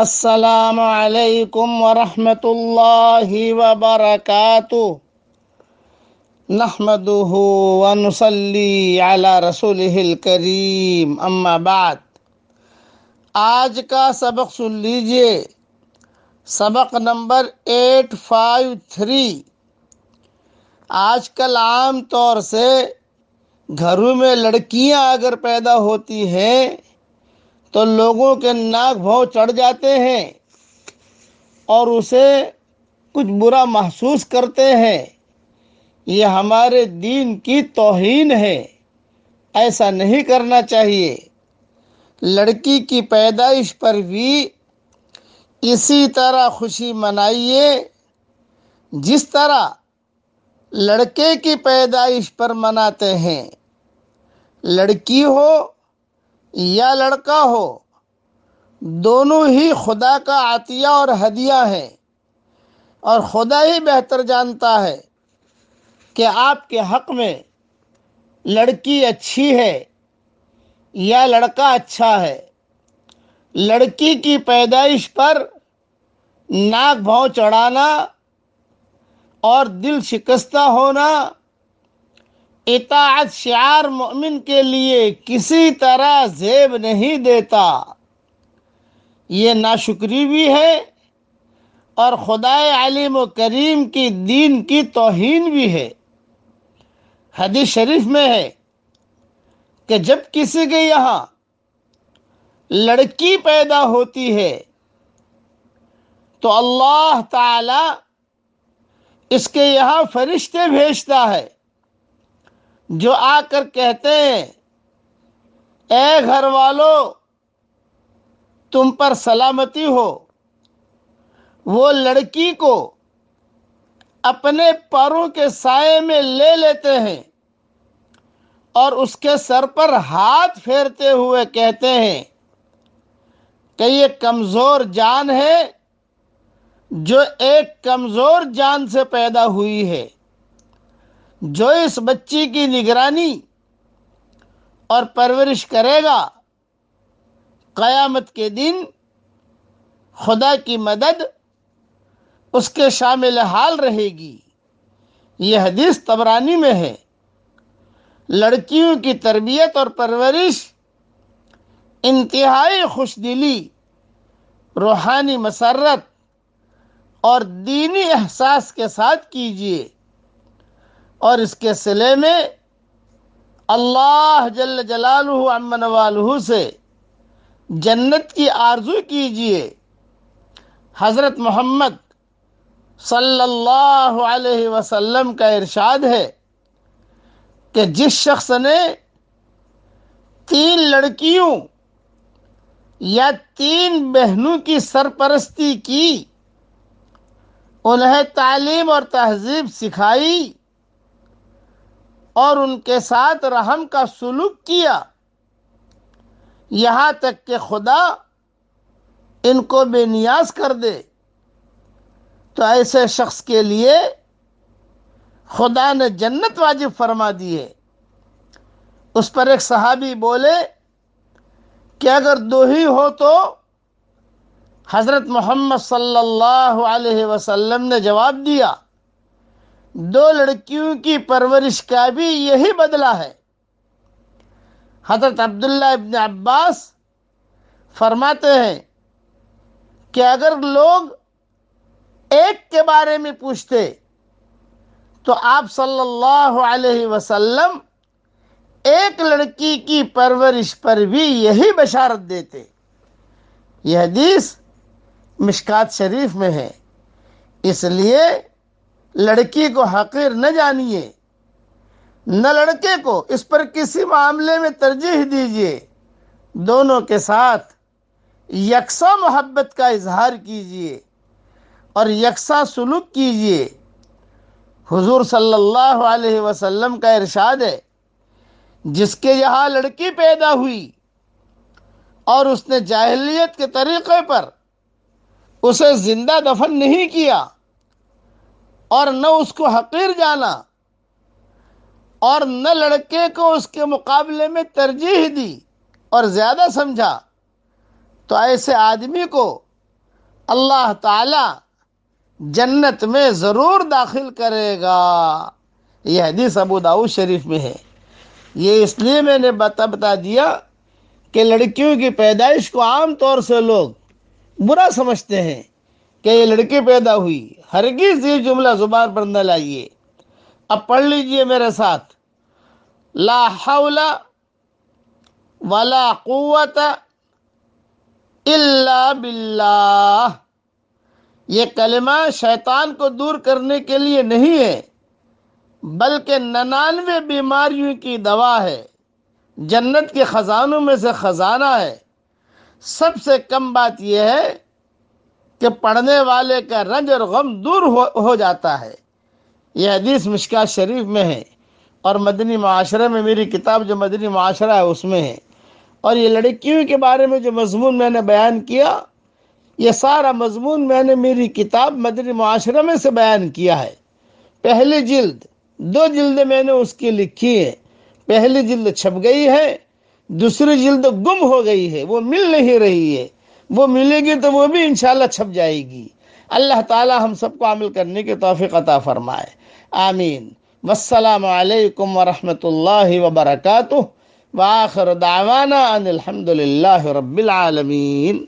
السلام علیکم ورحمۃ اللہ وبرکاتہ۔ نحمده ونصلي على رسوله الكريم اما بعد۔ آج کا سبق سن لیجیے۔ سبق نمبر ایٹ فائیو تھری۔ آج کل عام طور سے گھروں میں لڑکیاں اگر پیدا ہوتی ہیں تو لوگوں کے ناک بھو چڑھ جاتے ہیں اور اسے کچھ برا محسوس کرتے ہیں۔ یہ ہمارے دین کی توہین ہے۔ ایسا نہیں کرنا چاہیے۔ لڑکی کی پیدائش پر بھی اسی طرح خوشی منائیے۔ جس طرح لڑکے کی پیدائش پر مناتے ہیں۔ لڑکی ہو یا لڑکا ہو، دونوں ہی خدا کا عطیہ اور ہدیہ ہے اور خدا ہی بہتر جانتا ہے کہ آپ کے حق میں لڑکی اچھی ہے یا لڑکا اچھا ہے۔ لڑکی کی پیدائش پر ناک بھاؤ چڑھانا اور دل شکستہ ہونا اطاعت شعار مومن کے لیے کسی طرح زیب نہیں دیتا۔ یہ ناشکری بھی ہے اور خدا علیم و کریم کی دین کی توہین بھی ہے۔ حدیث شریف میں ہے کہ جب کسی کے یہاں لڑکی پیدا ہوتی ہے تو اللہ تعالی اس کے یہاں فرشتے بھیجتا ہے۔ جو آ کر کہتے ہیں، اے گھر والو، تم پر سلامتی ہو۔ وہ لڑکی کو اپنے پروں کے سائے میں لے لیتے ہیں اور اس کے سر پر ہاتھ پھیرتے ہوئے کہتے ہیں، کہ یہ کمزور جان ہے جو ایک کمزور جان سے پیدا ہوئی ہے۔ جو اس بچی کی نگرانی اور پرورش کرے گا، قیامت کے دن خدا کی مدد اس کے شامل حال رہے گی۔ یہ حدیث تبرانی میں ہے۔ لڑکیوں کی تربیت اور پرورش انتہائی خوش دلی، روحانی مسرت اور دینی احساس کے ساتھ کیجیے۔ اور اس کے سلے میں اللہ جل جلالہ امن والہ سے جنت کی آرزو کیجیے حضرت محمد صلی اللہ علیہ وسلم کا ارشاد ہے کہ جس شخص نے تین لڑکیوں یا تین بہنوں کی سرپرستی کی، انہیں تعلیم اور تہذیب سکھائی اور ان کے ساتھ رحم کا سلوک کیا۔ یہاں تک کہ خدا ان کو بے نیاز کر دے۔ تو ایسے شخص کے لیے خدا نے جنت واجب فرما دی ہے۔ اس پر ایک صحابی بولے کہ اگر دو ہی ہو تو حضرت محمد صلی اللہ علیہ وسلم نے جواب دیا۔ دو لڑکیوں کی پرورش کا بھی یہی بدلہ ہے۔ حضرت عبداللہ ابن عباس فرماتے ہیں کہ اگر لوگ ایک کے بارے میں پوچھتے تو آپ صلی اللہ علیہ وسلم ایک لڑکی کی پرورش پر بھی یہی بشارت دیتے۔ یہ حدیث مشکات شریف میں ہے۔ اس لیے لڑکی کو حقیر نہ جانیے، نہ لڑکے کو اس پر کسی معاملے میں ترجیح دیجیے۔ دونوں کے ساتھ یکساں محبت کا اظہار کیجیے اور یکساں سلوک کیجیے۔ حضور صلی اللہ علیہ وسلم کا ارشاد ہے، جس کے یہاں لڑکی پیدا ہوئی اور اس نے جاہلیت کے طریقے پر اسے زندہ دفن نہیں کیا۔ اور نہ اس کو حقیر جانا اور نہ لڑکے کو اس کے مقابلے میں ترجیح دی اور زیادہ سمجھا تو ایسے آدمی کو اللہ تعالی جنت میں ضرور داخل کرے گا۔ یہ حدیث ابو داؤد شریف میں ہے۔ یہ اس لیے میں نے بتا بتا دیا کہ لڑکیوں کی پیدائش کو عام طور سے لوگ برا سمجھتے ہیں۔ کہ یہ لڑکی پیدا ہوئی ہرگز یہ جملہ زبان پر نہ لائیے۔ اب پڑھ لیجیے میرے ساتھ۔ لا حول ولا قوت الا باللہ۔ یہ کلمہ شیطان کو دور کرنے کے لیے نہیں ہے، بلکہ ننانوے بیماریوں کی دوا ہے۔ جنت کے خزانوں میں سے خزانہ ہے۔ سب سے کم بات یہ ہے کہ پڑھنے والے کا رنج اور غم دور ہو ہو جاتا ہے۔ یہ حدیث مشکا شریف میں ہے اور مدنی معاشرے میں میری کتاب جو مدنی معاشرہ ہے اس میں ہے۔ اور یہ لڑکیوں کے بارے میں جو مضمون میں نے بیان کیا، یہ سارا مضمون میں نے میری کتاب مدنی معاشرے میں سے بیان کیا ہے۔ پہلی جلد، دو جلدیں میں نے اس کی لکھی ہے پہلی جلد چھپ گئی ہے، دوسری جلد گم ہو گئی ہے، وہ مل نہیں رہی ہے۔ وہ ملے گی تو وہ بھی انشاءاللہ چھپ جائے گی۔ اللہ تعالی ہم سب کو عمل کرنے کی توفیق عطا فرمائے۔ آمین۔ والسلام علیکم ورحمۃ اللہ وبرکاتہ۔ وآخر دعوانا ان الحمد للہ رب العالمین۔